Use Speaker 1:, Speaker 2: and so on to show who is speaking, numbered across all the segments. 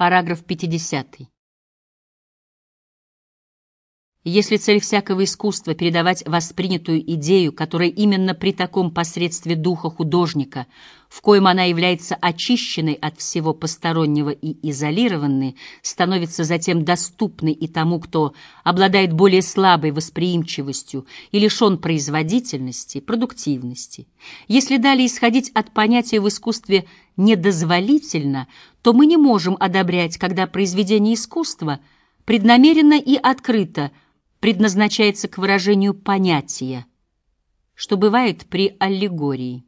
Speaker 1: Параграф 50. Если цель всякого искусства — передавать воспринятую идею, которая именно при таком посредстве духа художника, в коем она является очищенной от всего постороннего и изолированной, становится затем доступной и тому, кто обладает более слабой восприимчивостью и лишен производительности, продуктивности. Если далее исходить от понятия в искусстве «недозволительно», то мы не можем одобрять, когда произведение искусства преднамеренно и открыто – предназначается к выражению понятия, что бывает при аллегории.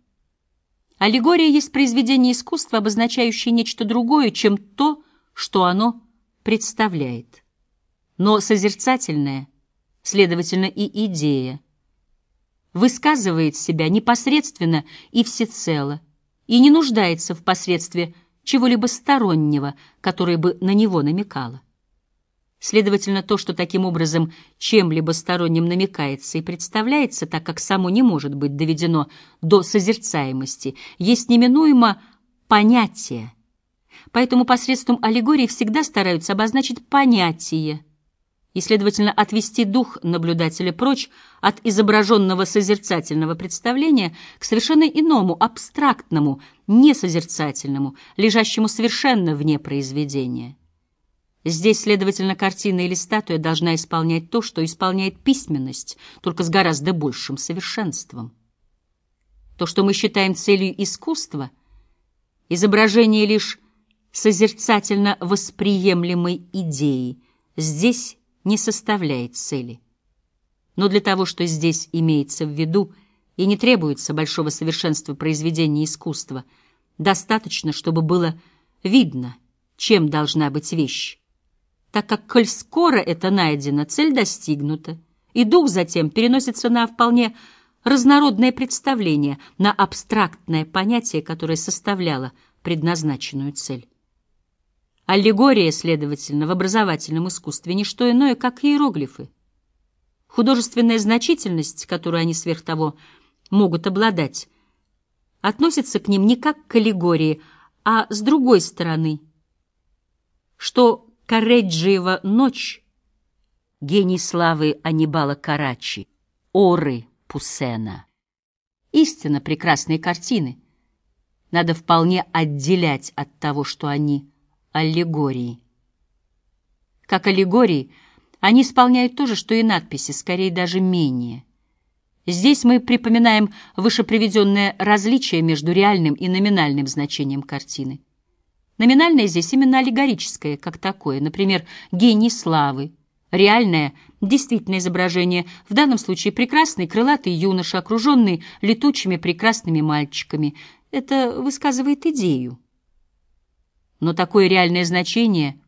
Speaker 1: Аллегория есть произведение искусства, обозначающее нечто другое, чем то, что оно представляет. Но созерцательное, следовательно, и идея, высказывает себя непосредственно и всецело, и не нуждается в посредстве чего-либо стороннего, которое бы на него намекало. Следовательно, то, что таким образом чем-либо сторонним намекается и представляется, так как само не может быть доведено до созерцаемости, есть неминуемо понятие. Поэтому посредством аллегории всегда стараются обозначить понятие и, следовательно, отвести дух наблюдателя прочь от изображенного созерцательного представления к совершенно иному, абстрактному, несозерцательному, лежащему совершенно вне произведения. Здесь, следовательно, картина или статуя должна исполнять то, что исполняет письменность, только с гораздо большим совершенством. То, что мы считаем целью искусства, изображение лишь созерцательно восприемлемой идеи, здесь не составляет цели. Но для того, что здесь имеется в виду, и не требуется большого совершенства произведения искусства, достаточно, чтобы было видно, чем должна быть вещь, так как, коль скоро это найдено, цель достигнута, и дух затем переносится на вполне разнородное представление, на абстрактное понятие, которое составляло предназначенную цель. Аллегория, следовательно, в образовательном искусстве не что иное, как иероглифы. Художественная значительность, которую они сверх того могут обладать, относится к ним не как к аллегории, а с другой стороны, что Кареджиева ночь, гений славы Анибала Карачи, Оры Пусена. Истинно прекрасные картины. Надо вполне отделять от того, что они аллегории. Как аллегории, они исполняют то же, что и надписи, скорее даже менее. Здесь мы припоминаем вышеприведенное различие между реальным и номинальным значением картины. Номинальное здесь именно аллегорическое, как такое, например, гений славы. Реальное, действительное изображение, в данном случае прекрасный крылатый юноша, окруженный летучими прекрасными мальчиками. Это высказывает идею. Но такое реальное значение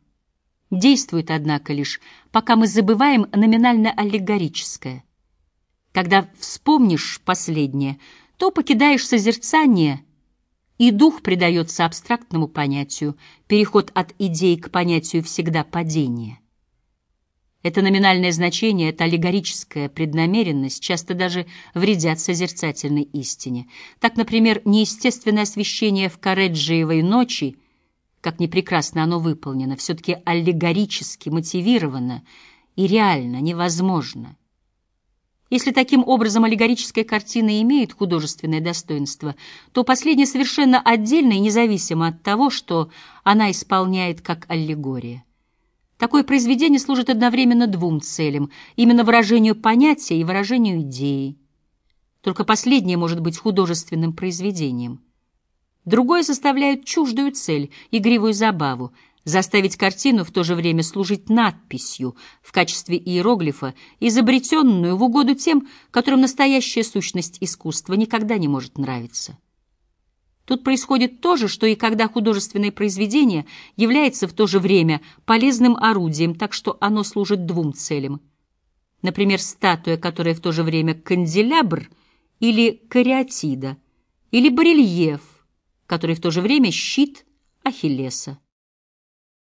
Speaker 1: действует, однако, лишь, пока мы забываем номинально-аллегорическое. Когда вспомнишь последнее, то покидаешь созерцание – и дух придается абстрактному понятию, переход от идеи к понятию всегда падение. Это номинальное значение, это аллегорическая преднамеренность часто даже вредят созерцательной истине. Так, например, неестественное освещение в Кареджиевой ночи, как ни прекрасно оно выполнено, все-таки аллегорически мотивировано и реально невозможно – если таким образом аллегорическая картина имеет художественное достоинство, то последнее совершенно отдельно и независимо от того, что она исполняет как аллегория. Такое произведение служит одновременно двум целям, именно выражению понятия и выражению идеи. Только последнее может быть художественным произведением. Другое составляет чуждую цель, игривую забаву, заставить картину в то же время служить надписью в качестве иероглифа, изобретенную в угоду тем, которым настоящая сущность искусства никогда не может нравиться. Тут происходит то же, что и когда художественное произведение является в то же время полезным орудием, так что оно служит двум целям. Например, статуя, которая в то же время канделябр или кариатида, или барельеф, который в то же время щит Ахиллеса.